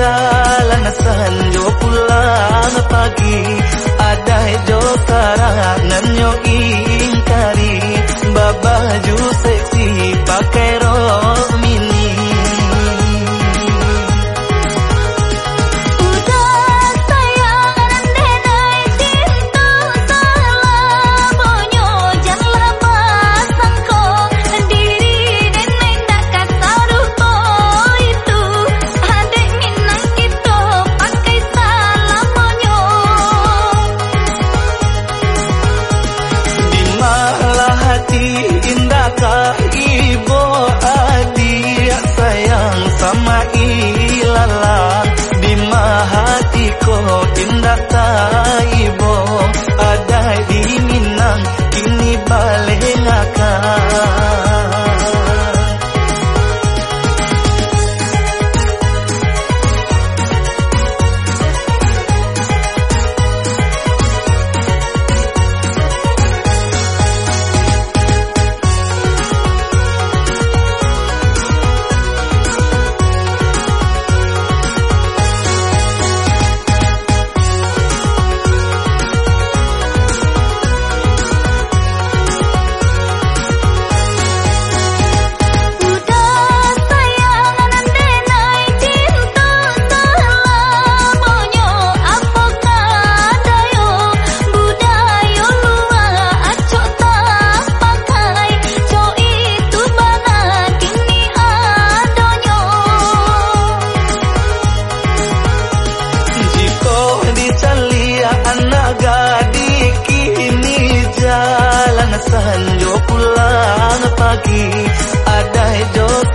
jalan sanjo pulang pagi ada hijau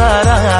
ada